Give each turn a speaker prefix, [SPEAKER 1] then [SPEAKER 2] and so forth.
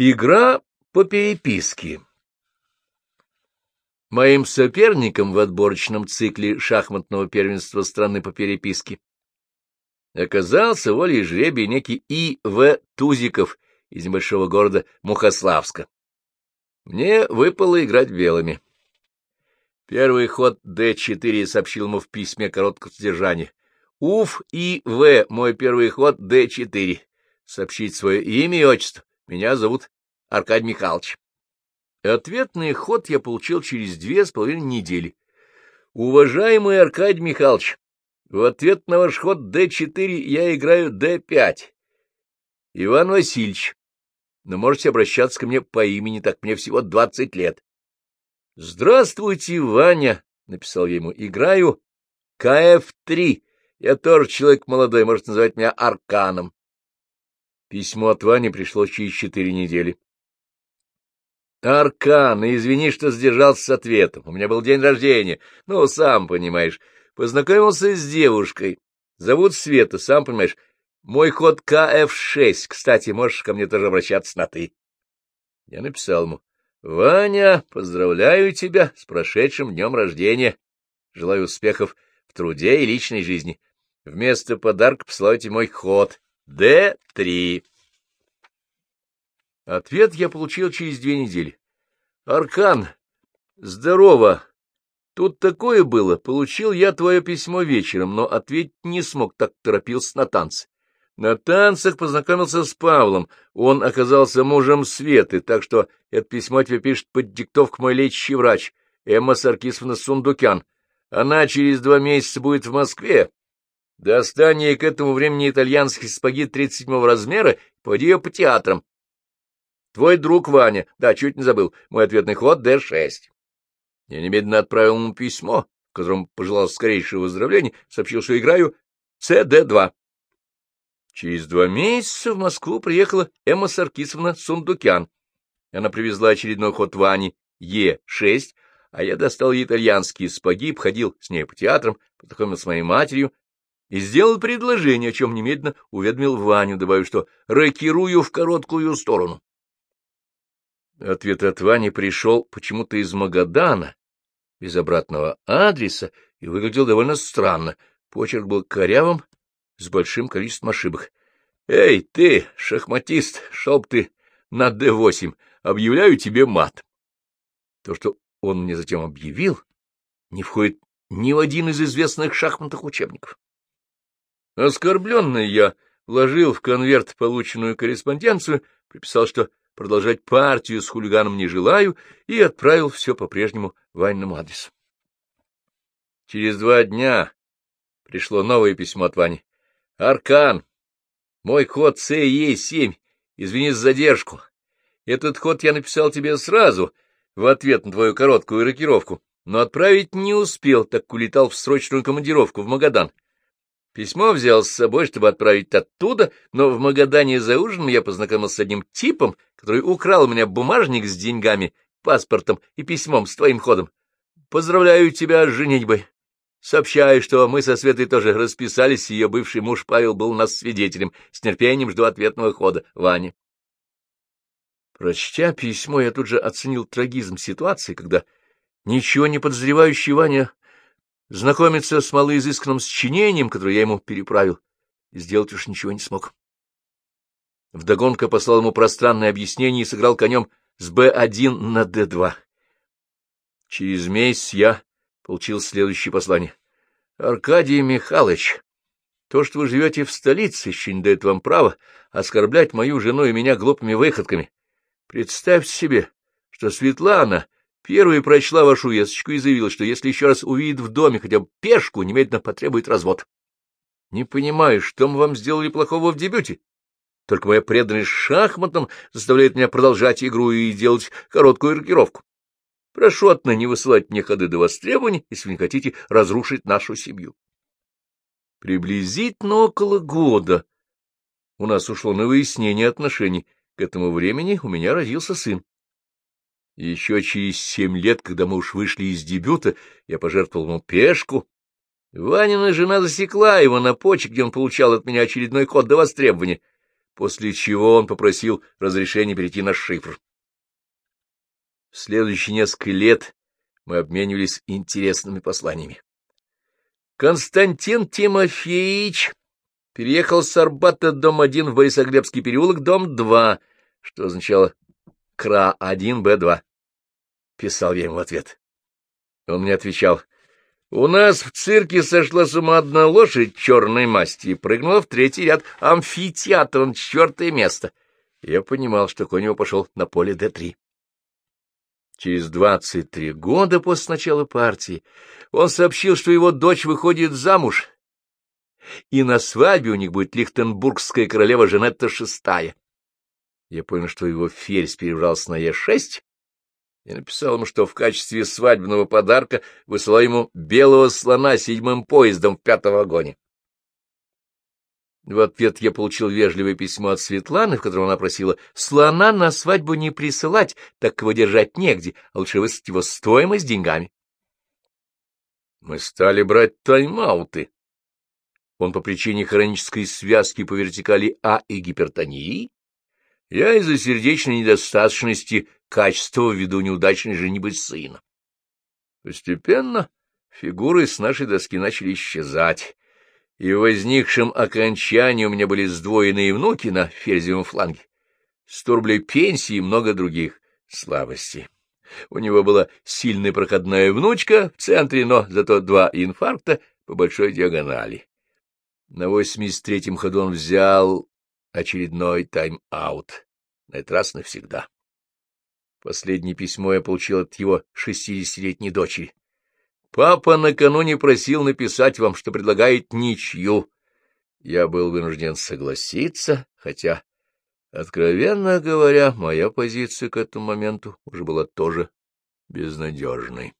[SPEAKER 1] Игра по переписке. Моим соперником в отборочном цикле шахматного первенства страны по переписке оказался волей жребий некий И. В. Тузиков из небольшого города Мухославска. Мне выпало играть белыми. Первый ход Д4 сообщил ему в письме короткого содержания. Уф И. В. Мой первый ход Д4. Сообщить свое имя и отчество. Меня зовут Аркадий Михайлович. Ответный ход я получил через две с половиной недели. Уважаемый Аркадий Михайлович, в ответ на ваш ход D4 я играю D5. Иван Васильевич, но можете обращаться ко мне по имени, так мне всего двадцать лет. — Здравствуйте, Ваня, — написал я ему, — играю КФ-3. Я тоже человек молодой, можете называть меня Арканом. Письмо от Вани пришло через четыре недели. Аркан, извини, что сдержался с ответом. У меня был день рождения. Ну, сам понимаешь. Познакомился с девушкой. Зовут Света, сам понимаешь. Мой код КФ-6. Кстати, можешь ко мне тоже обращаться на «ты». Я написал ему. Ваня, поздравляю тебя с прошедшим днем рождения. Желаю успехов в труде и личной жизни. Вместо подарка посылайте мой код. Д-3. Ответ я получил через две недели. Аркан, здорово. Тут такое было. Получил я твое письмо вечером, но ответить не смог, так торопился на танцы. На танцах познакомился с Павлом. Он оказался мужем Светы, так что это письмо тебе пишет под диктовку мой лечащий врач, Эмма Саркисовна Сундукян. Она через два месяца будет в Москве, Достань к этому времени итальянские сапоги 37 размера и ее по театрам. Твой друг Ваня, да, чуть не забыл, мой ответный ход Д-6. Я немедленно отправил ему письмо, в котором пожелал скорейшего выздоровления, сообщил, что играю СД-2. Через два месяца в Москву приехала Эмма Саркисовна Сундукян. Она привезла очередной ход Вани Е-6, а я достал ей итальянские сапоги, обходил с ней по театрам, познакомился с моей матерью и сделал предложение, о чем немедленно уведомил Ваню, добавив, что рокирую в короткую сторону. Ответ от Вани пришел почему-то из Магадана, без обратного адреса, и выглядел довольно странно. Почерк был корявым, с большим количеством ошибок. — Эй, ты, шахматист, шел ты на Д-8, объявляю тебе мат. То, что он мне затем объявил, не входит ни в один из известных шахматных учебников. Оскорбленный я вложил в конверт полученную корреспонденцию, приписал, что продолжать партию с хулиганом не желаю, и отправил все по-прежнему Ваниному адресу. Через два дня пришло новое письмо от Вани. «Аркан, мой ход СЕ-7, извини за задержку. Этот ход я написал тебе сразу, в ответ на твою короткую рокировку, но отправить не успел, так улетал в срочную командировку в Магадан. Письмо взял с собой, чтобы отправить оттуда, но в Магадане за ужином я познакомился с одним типом, который украл у меня бумажник с деньгами, паспортом и письмом с твоим ходом. Поздравляю тебя с женитьбой. Сообщаю, что мы со Светой тоже расписались, ее бывший муж Павел был у нас свидетелем. С терпением жду ответного хода. Ваня. Прочтя письмо, я тут же оценил трагизм ситуации, когда ничего не подозревающий Ваня знакомиться с малоизысканным сочинением, которое я ему переправил, сделать уж ничего не смог. Вдогонка послал ему пространное объяснение и сыграл конем с Б1 на Д2. Через месяц я получил следующее послание. — Аркадий Михайлович, то, что вы живете в столице, еще не дает вам права оскорблять мою жену и меня глупыми выходками. Представьте себе, что Светлана Первая прочла вашу весточку и заявила, что если еще раз увидит в доме хотя бы пешку, немедленно потребует развод. Не понимаю, что мы вам сделали плохого в дебюте. Только моя преданность шахматам заставляет меня продолжать игру и делать короткую рокировку. Прошу отныне высылать мне ходы до востребования, если вы не хотите разрушить нашу семью. Приблизительно около года у нас ушло на выяснение отношений. К этому времени у меня родился сын. Еще через семь лет, когда мы уж вышли из дебюта, я пожертвовал ему пешку. Ванина жена засекла его на поче, где он получал от меня очередной ход до востребования. после чего он попросил разрешения перейти на шифр. В следующие несколько лет мы обменивались интересными посланиями. Константин Тимофеевич переехал с Арбата, дом 1, в Борисоглебский переулок, дом 2, что означало КРА-1, Б-2. Писал я ему в ответ. Он мне отвечал, у нас в цирке сошла с ума одна лошадь черной масти и прыгнула в третий ряд амфитеатром четвертое место. Я понимал, что конь его пошел на поле Д-3. Через двадцать три года после начала партии он сообщил, что его дочь выходит замуж, и на свадьбе у них будет лихтенбургская королева Жанетта VI. Я понял, что его ферзь перебрался на Е6, и написал ему, что в качестве свадебного подарка высылаю ему белого слона седьмым поездом в пятом вагоне. В ответ я получил вежливое письмо от Светланы, в котором она просила слона на свадьбу не присылать, так его держать негде, а лучше высадить его стоимость деньгами. Мы стали брать тайм-ауты. Он по причине хронической связки по вертикали А и гипертонии, я из-за сердечной недостаточности качества ввиду неудачной женитьбы сына. Постепенно фигуры с нашей доски начали исчезать, и в возникшем окончании у меня были сдвоенные внуки на ферзевом фланге, сто рублей пенсии и много других слабостей. У него была сильная проходная внучка в центре, но зато два инфаркта по большой диагонали. На 83-м ходу он взял очередной тайм-аут, на этот раз навсегда. Последнее письмо я получил от его шестидесятилетней дочери. Папа накануне просил написать вам, что предлагает ничью. Я был вынужден согласиться, хотя, откровенно говоря, моя позиция к этому моменту уже была тоже безнадежной.